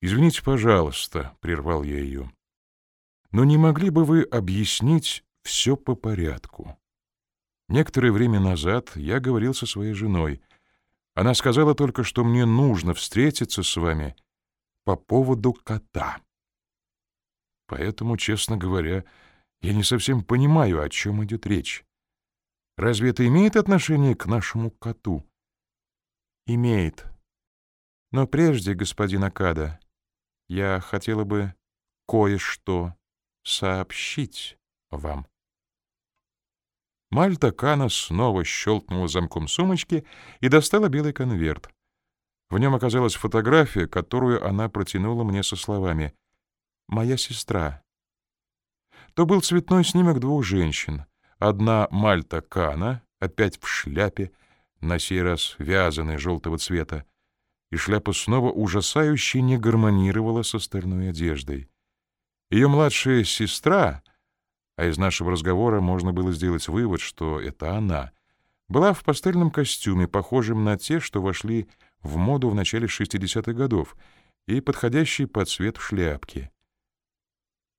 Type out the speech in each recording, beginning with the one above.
«Извините, пожалуйста», — прервал я ее. «Но не могли бы вы объяснить все по порядку?» Некоторое время назад я говорил со своей женой. Она сказала только, что мне нужно встретиться с вами по поводу кота. Поэтому, честно говоря, я не совсем понимаю, о чем идет речь. Разве это имеет отношение к нашему коту? Имеет. Но прежде, господин Акада, я хотела бы кое-что сообщить вам. Мальта Кана снова щелкнула замком сумочки и достала белый конверт. В нем оказалась фотография, которую она протянула мне со словами «Моя сестра». То был цветной снимок двух женщин. Одна Мальта Кана, опять в шляпе, на сей раз вязаной желтого цвета, и шляпа снова ужасающе не гармонировала с остальной одеждой. Ее младшая сестра — а из нашего разговора можно было сделать вывод, что это она, была в пастельном костюме, похожем на те, что вошли в моду в начале 60-х годов, и подходящей под цвет шляпки.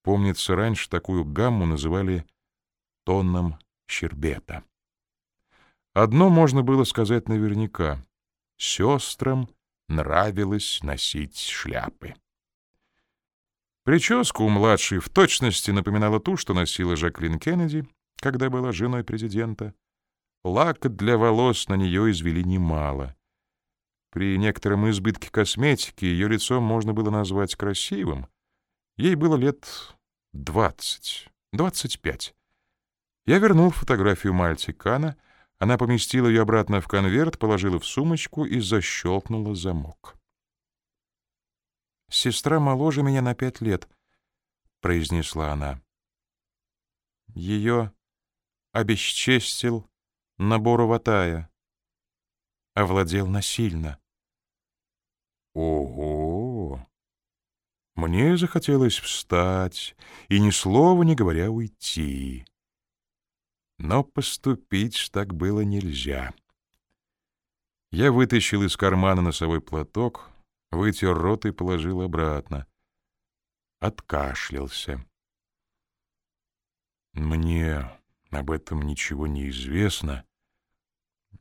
Помнится, раньше такую гамму называли тонном щербета. Одно можно было сказать наверняка — сестрам нравилось носить шляпы. Прическа у младшей в точности напоминала ту, что носила Жаклин Кеннеди, когда была женой президента. Лак для волос на нее извели немало. При некотором избытке косметики ее лицо можно было назвать красивым. Ей было лет двадцать, двадцать пять. Я вернул фотографию Мальти Кана, она поместила ее обратно в конверт, положила в сумочку и защелкнула замок. Сестра моложе меня на пять лет, произнесла она. Ее обесчестил набор Ватая, овладел насильно. Ого! Мне захотелось встать и ни слова не говоря уйти. Но поступить так было нельзя. Я вытащил из кармана носовой платок, вытер рот и положил обратно. Откашлялся. Мне об этом ничего не известно.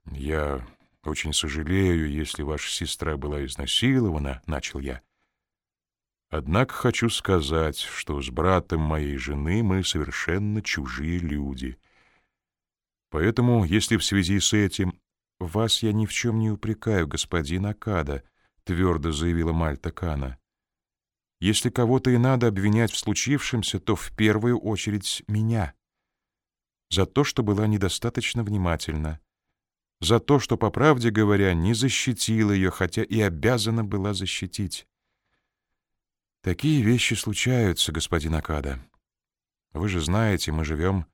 Я очень сожалею, если ваша сестра была изнасилована, начал я. Однако хочу сказать, что с братом моей жены мы совершенно чужие люди. Поэтому, если в связи с этим вас я ни в чем не упрекаю, господин Акада, твердо заявила Мальта Кана. Если кого-то и надо обвинять в случившемся, то в первую очередь меня. За то, что была недостаточно внимательна. За то, что, по правде говоря, не защитила ее, хотя и обязана была защитить. Такие вещи случаются, господин Акада. Вы же знаете, мы живем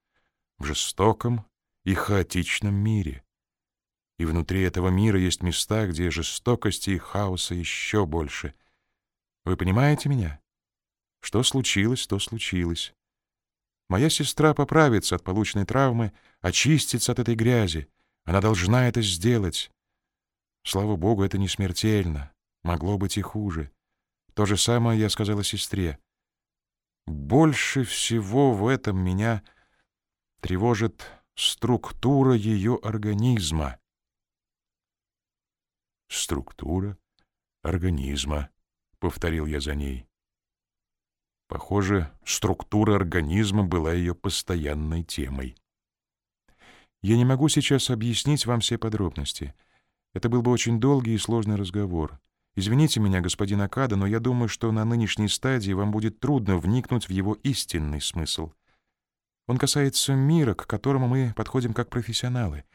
в жестоком и хаотичном мире. И внутри этого мира есть места, где жестокости и хаоса еще больше. Вы понимаете меня? Что случилось, то случилось. Моя сестра поправится от полученной травмы, очистится от этой грязи. Она должна это сделать. Слава богу, это не смертельно. Могло быть и хуже. То же самое я сказала сестре. Больше всего в этом меня тревожит структура ее организма структура организма, повторил я за ней. Похоже, структура организма была ее постоянной темой. Я не могу сейчас объяснить вам все подробности. Это был бы очень долгий и сложный разговор. Извините меня, господин Акада, но я думаю, что на нынешней стадии вам будет трудно вникнуть в его истинный смысл. Он касается мира, к которому мы подходим как профессионалы —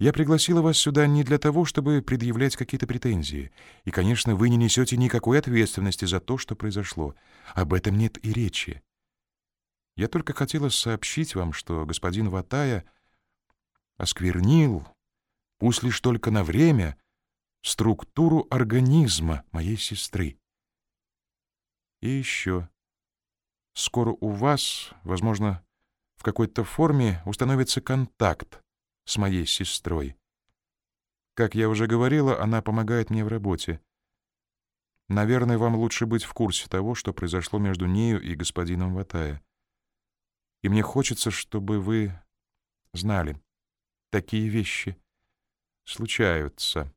я пригласила вас сюда не для того, чтобы предъявлять какие-то претензии. И, конечно, вы не несете никакой ответственности за то, что произошло. Об этом нет и речи. Я только хотела сообщить вам, что господин Ватая осквернил, пусть лишь только на время, структуру организма моей сестры. И еще. Скоро у вас, возможно, в какой-то форме установится контакт с моей сестрой. Как я уже говорила, она помогает мне в работе. Наверное, вам лучше быть в курсе того, что произошло между нею и господином Ватая. И мне хочется, чтобы вы знали, такие вещи случаются.